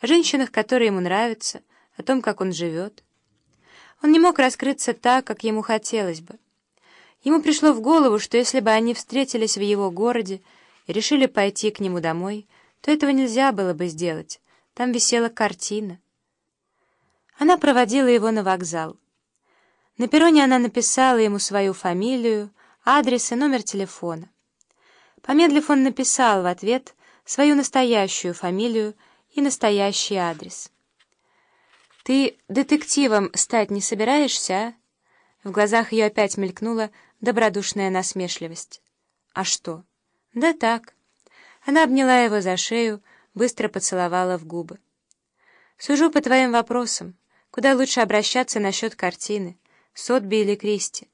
о женщинах, которые ему нравятся, о том, как он живет. Он не мог раскрыться так, как ему хотелось бы. Ему пришло в голову, что если бы они встретились в его городе и решили пойти к нему домой, то этого нельзя было бы сделать. Там висела картина. Она проводила его на вокзал. На перроне она написала ему свою фамилию, адрес и номер телефона. Помедлив, он написал в ответ свою настоящую фамилию и настоящий адрес. «Ты детективом стать не собираешься, а?» В глазах ее опять мелькнула добродушная насмешливость. «А что?» «Да так». Она обняла его за шею, быстро поцеловала в губы. «Сужу по твоим вопросам. Куда лучше обращаться насчет картины? Сотби или Кристи?»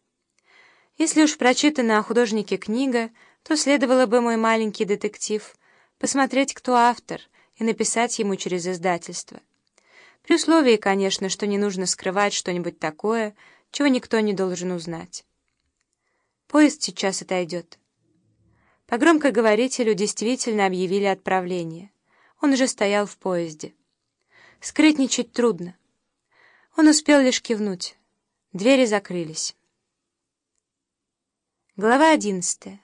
Если уж прочитана о художнике книга, то следовало бы, мой маленький детектив, посмотреть, кто автор, и написать ему через издательство. При условии, конечно, что не нужно скрывать что-нибудь такое, чего никто не должен узнать. Поезд сейчас отойдет. По громкоговорителю действительно объявили отправление. Он уже стоял в поезде. Скрытничать трудно. Он успел лишь кивнуть. Двери закрылись. Глава одиннадцатая.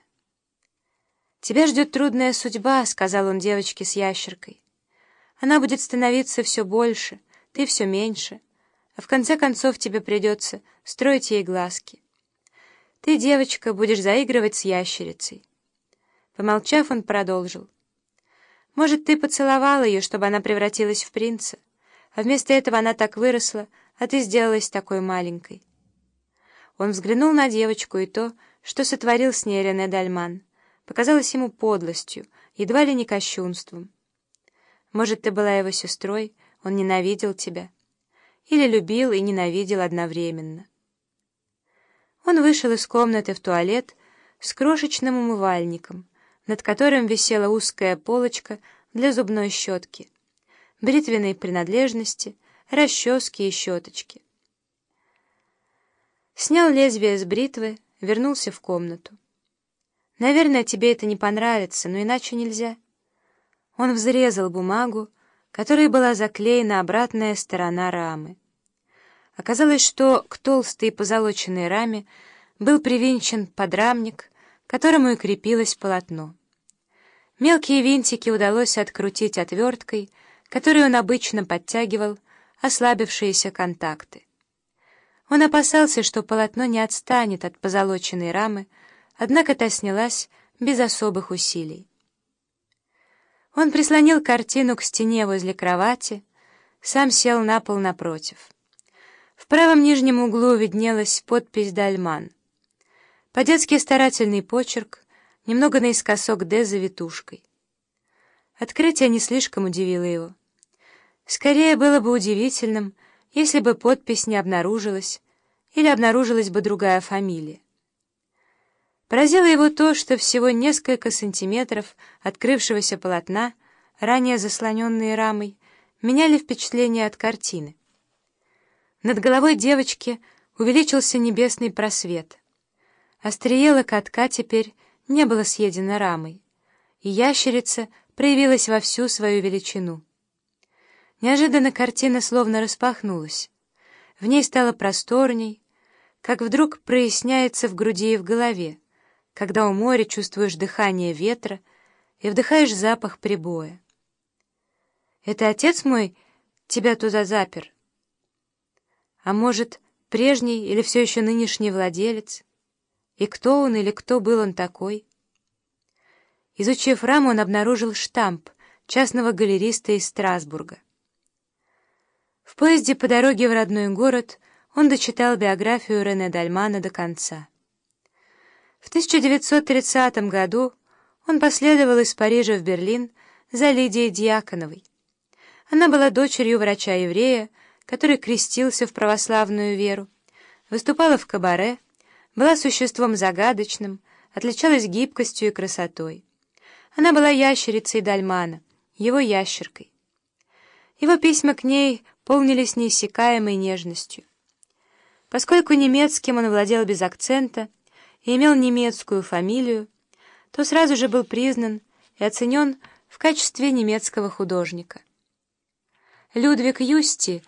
«Тебя ждет трудная судьба», — сказал он девочке с ящеркой. «Она будет становиться все больше, ты все меньше, а в конце концов тебе придется строить ей глазки. Ты, девочка, будешь заигрывать с ящерицей». Помолчав, он продолжил. «Может, ты поцеловал ее, чтобы она превратилась в принца, а вместо этого она так выросла, а ты сделалась такой маленькой». Он взглянул на девочку и то, что сотворил с ней Рене Дальман показалось ему подлостью, едва ли не кощунством. Может, ты была его сестрой, он ненавидел тебя. Или любил и ненавидел одновременно. Он вышел из комнаты в туалет с крошечным умывальником, над которым висела узкая полочка для зубной щетки, бритвенной принадлежности, расчески и щеточки. Снял лезвие с бритвы, вернулся в комнату. Наверное, тебе это не понравится, но иначе нельзя. Он взрезал бумагу, которой была заклеена обратная сторона рамы. Оказалось, что к толстой позолоченной раме был привинчен подрамник, к которому и крепилось полотно. Мелкие винтики удалось открутить отверткой, которой он обычно подтягивал ослабившиеся контакты. Он опасался, что полотно не отстанет от позолоченной рамы, однако та снялась без особых усилий. Он прислонил картину к стене возле кровати, сам сел на пол напротив. В правом нижнем углу виднелась подпись «Дальман». По-детски старательный почерк, немного наискосок «Д» завитушкой. Открытие не слишком удивило его. Скорее было бы удивительным, если бы подпись не обнаружилась, или обнаружилась бы другая фамилия. Поразило его то, что всего несколько сантиметров открывшегося полотна, ранее заслоненные рамой, меняли впечатление от картины. Над головой девочки увеличился небесный просвет. Острие локотка теперь не было съедено рамой, и ящерица проявилась во всю свою величину. Неожиданно картина словно распахнулась. В ней стало просторней, как вдруг проясняется в груди и в голове когда у моря чувствуешь дыхание ветра и вдыхаешь запах прибоя. «Это отец мой тебя туда запер? А может, прежний или все еще нынешний владелец? И кто он или кто был он такой?» Изучив раму, он обнаружил штамп частного галериста из Страсбурга. В поезде по дороге в родной город он дочитал биографию Рене Дальмана до конца. В 1930 году он последовал из Парижа в Берлин за Лидией Дьяконовой. Она была дочерью врача-еврея, который крестился в православную веру, выступала в кабаре, была существом загадочным, отличалась гибкостью и красотой. Она была ящерицей Дальмана, его ящеркой. Его письма к ней полнились неиссякаемой нежностью. Поскольку немецким он владел без акцента, и имел немецкую фамилию, то сразу же был признан и оценен в качестве немецкого художника. Людвиг Юсти